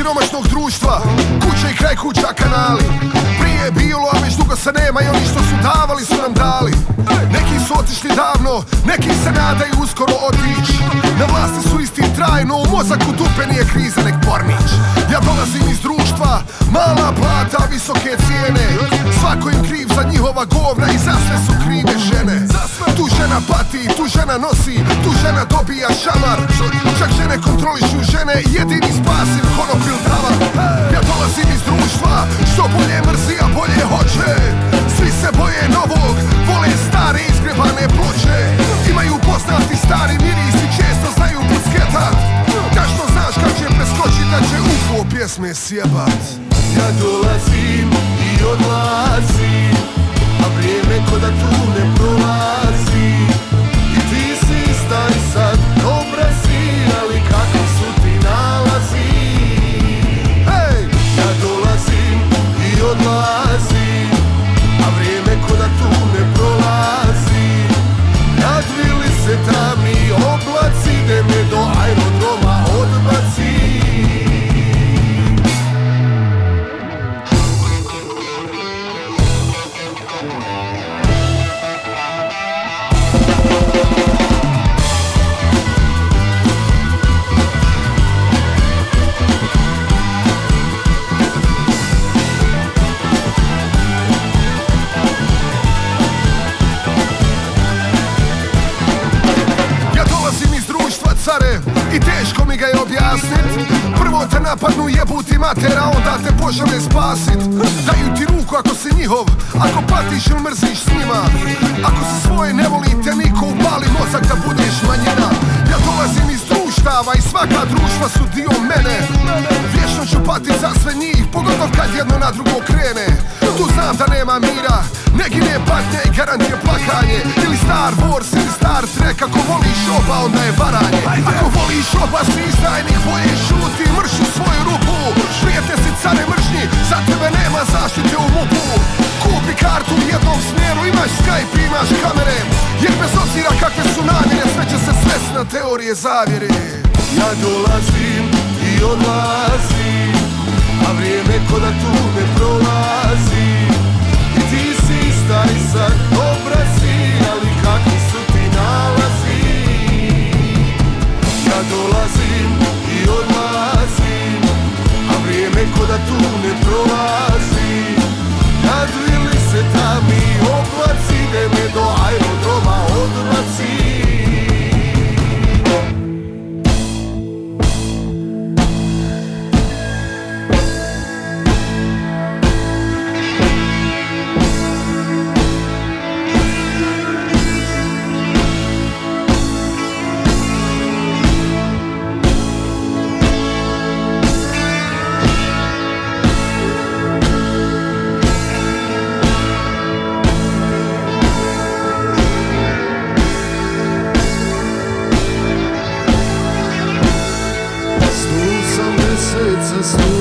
Siromašnog društva. Kuća i kraj kuća kanali se nema I oni što su davali su nam dali. Neki su otišli davno Neki se nadaju uskoro otić Na vlasti su isti trajno U mozaku dupe nije kriza nek pornić. Ja dolazim iz društva Mala plata, visoke cijene. Svako im kriv za njihova govna I za sve su krive žene. Tu žena pati, tu žena nosi Tu žena dobija šamar. Čak žene kontrolišu žene Jedini spasim konopil davar Ja dolazim iz društva Što bolje mrzi, a bolje hoće pjesme sjebat. Ja dolazim i odlazim Prvo te napadnu jebuti matera Onda te požele spasit. Daju ti ruku ako si njihov Ako patiš ili mrziš s njima. Ako si svoje ne volite niko Upali mozak da budeš manjina Ja dolazim iz društava I svaka društva su dio mene. Vječno ću patit za sve njih Pogotovo kad jedno na drugo krene Tu znam da nema mira? Ne gine patnja i garant je plakanje. Ili Star Wars ili Star Trek Ako voliš oba onda je varanje. Ako voliš oba si izdajnik Bolje šuti mrši svoju rupu. Prijete si care mržnji Za tebe nema zaštite u mupu. Kupi kartu u jednom smjeru Imaš Skype, imaš kamere. Jer bez obzira kakve su namjere Sve će se svest na teorije zavjere. Ja dolazim ko da tu Jesus.